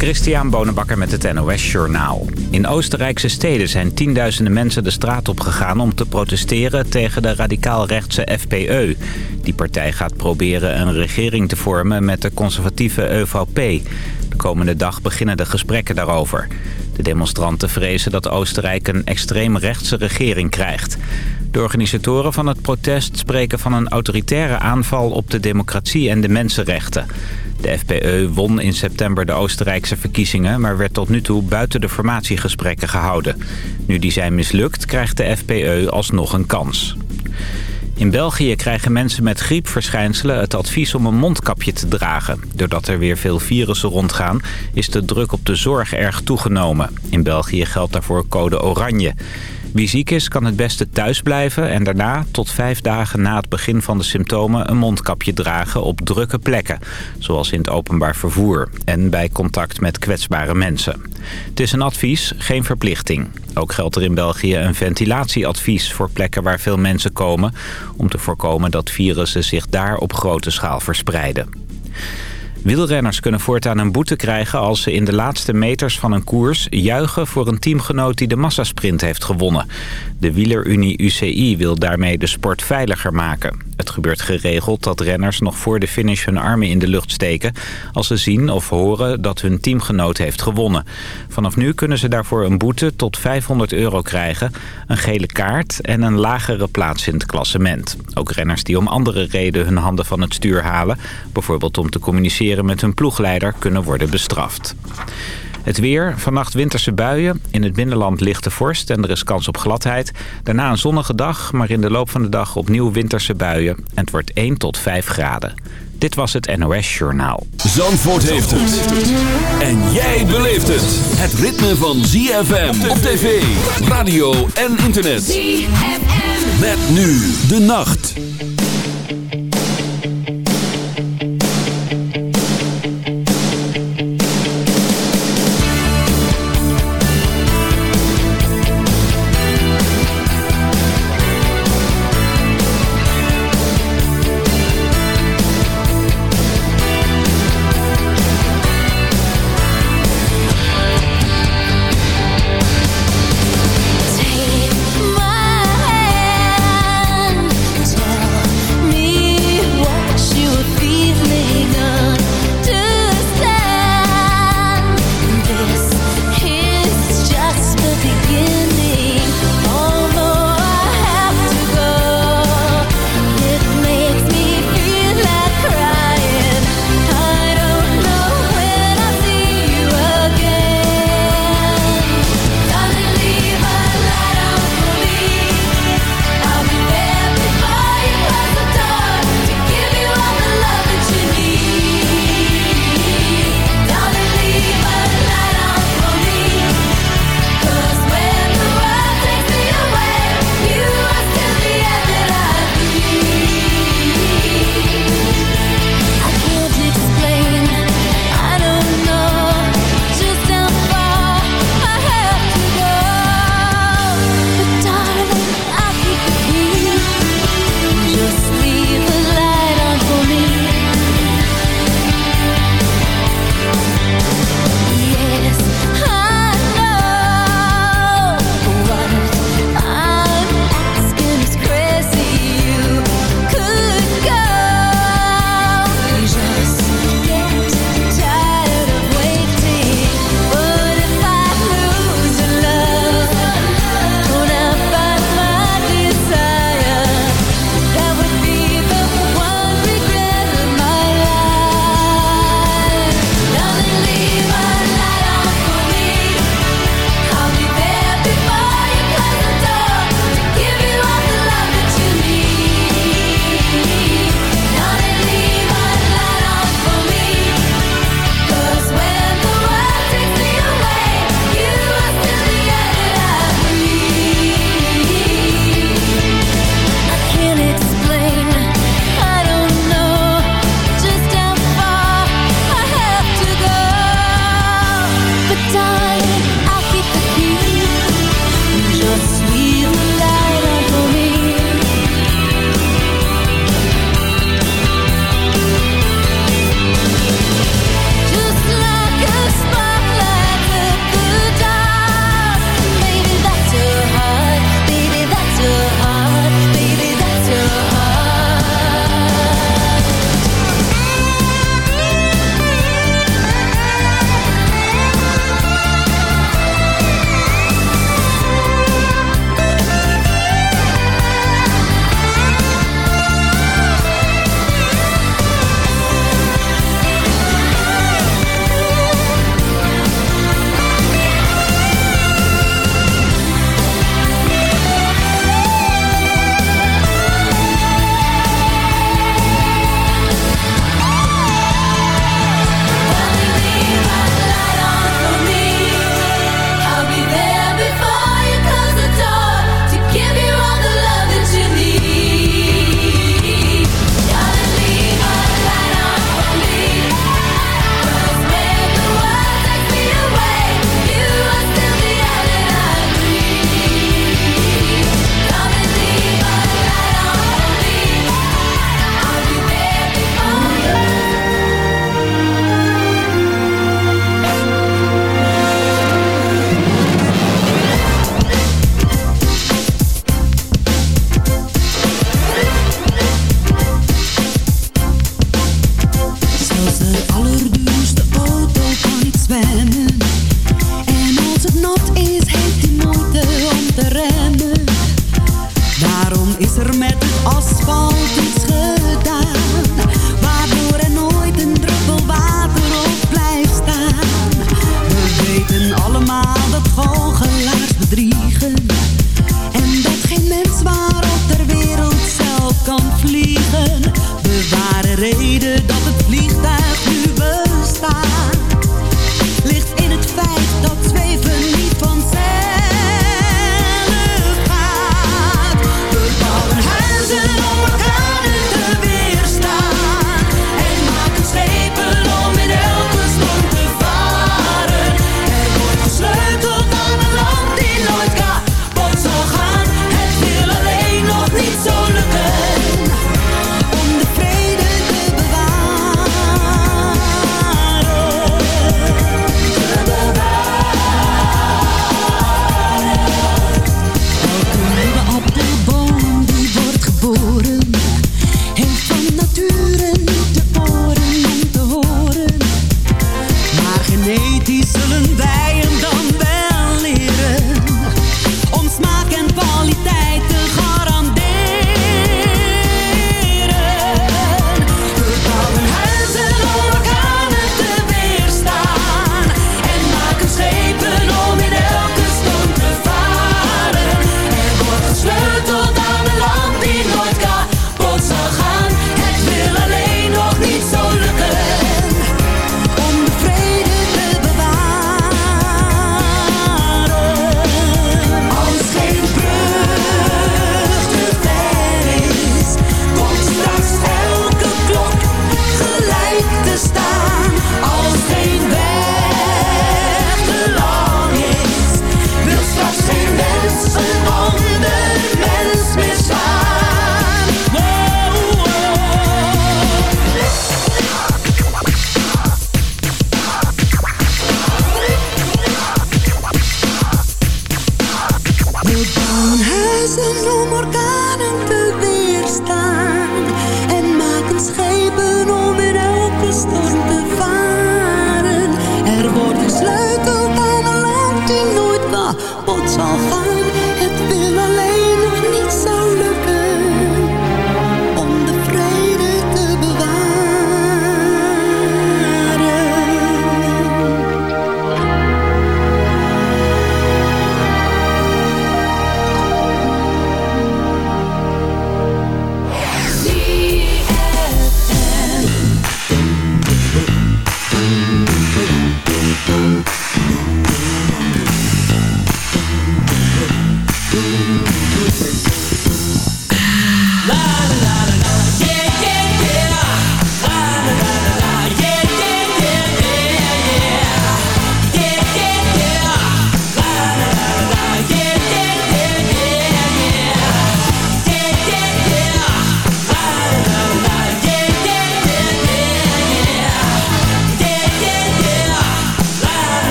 Christian Bonenbakker met het NOS Journaal. In Oostenrijkse steden zijn tienduizenden mensen de straat op gegaan om te protesteren tegen de radicaal-rechtse FPE. Die partij gaat proberen een regering te vormen met de conservatieve ÖVP. De komende dag beginnen de gesprekken daarover. De demonstranten vrezen dat Oostenrijk een extreemrechtse regering krijgt. De organisatoren van het protest spreken van een autoritaire aanval op de democratie en de mensenrechten. De FPE won in september de Oostenrijkse verkiezingen... maar werd tot nu toe buiten de formatiegesprekken gehouden. Nu die zijn mislukt, krijgt de FPE alsnog een kans. In België krijgen mensen met griepverschijnselen het advies om een mondkapje te dragen. Doordat er weer veel virussen rondgaan, is de druk op de zorg erg toegenomen. In België geldt daarvoor code oranje. Wie ziek is kan het beste thuis blijven en daarna tot vijf dagen na het begin van de symptomen een mondkapje dragen op drukke plekken. Zoals in het openbaar vervoer en bij contact met kwetsbare mensen. Het is een advies, geen verplichting. Ook geldt er in België een ventilatieadvies voor plekken waar veel mensen komen... om te voorkomen dat virussen zich daar op grote schaal verspreiden. Wielrenners kunnen voortaan een boete krijgen als ze in de laatste meters van een koers juichen voor een teamgenoot die de massasprint heeft gewonnen. De wielerunie UCI wil daarmee de sport veiliger maken. Het gebeurt geregeld dat renners nog voor de finish hun armen in de lucht steken... als ze zien of horen dat hun teamgenoot heeft gewonnen. Vanaf nu kunnen ze daarvoor een boete tot 500 euro krijgen... een gele kaart en een lagere plaats in het klassement. Ook renners die om andere redenen hun handen van het stuur halen... bijvoorbeeld om te communiceren met hun ploegleider, kunnen worden bestraft. Het weer, vannacht winterse buien. In het binnenland lichte vorst en er is kans op gladheid. Daarna een zonnige dag, maar in de loop van de dag opnieuw winterse buien. En het wordt 1 tot 5 graden. Dit was het NOS Journaal. Zandvoort heeft het. En jij beleeft het. Het ritme van ZFM op tv, radio en internet. ZFM. Met nu de nacht.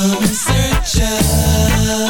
come and search us.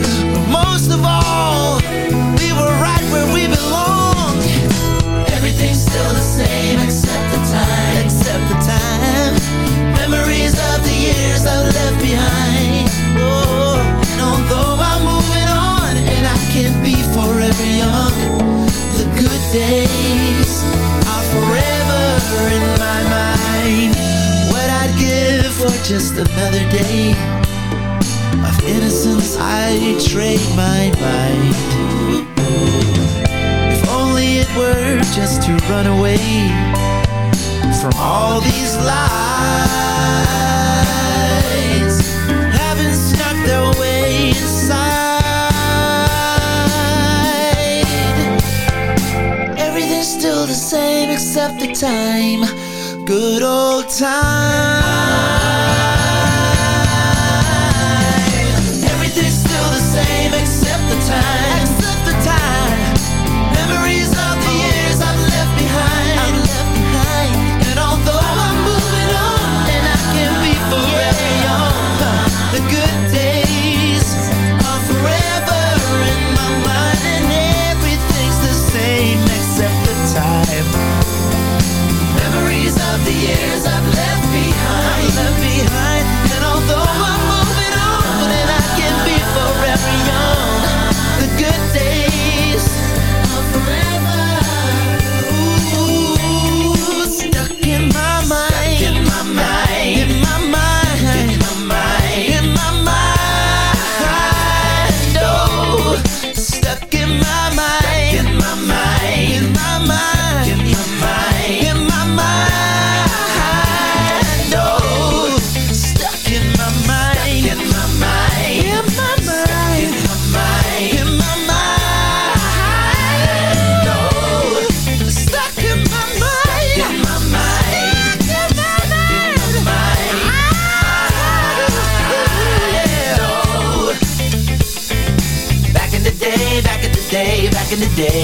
I've left behind. Oh, and although I'm moving on and I can't be forever young, the good days are forever in my mind. What I'd give for just another day of innocence, I trade my mind. If only it were just to run away from all these lies having snuck their way inside. Everything's still the same except the time. Good old time. Everything's still the same except the time. Memories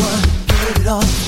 one, get it off.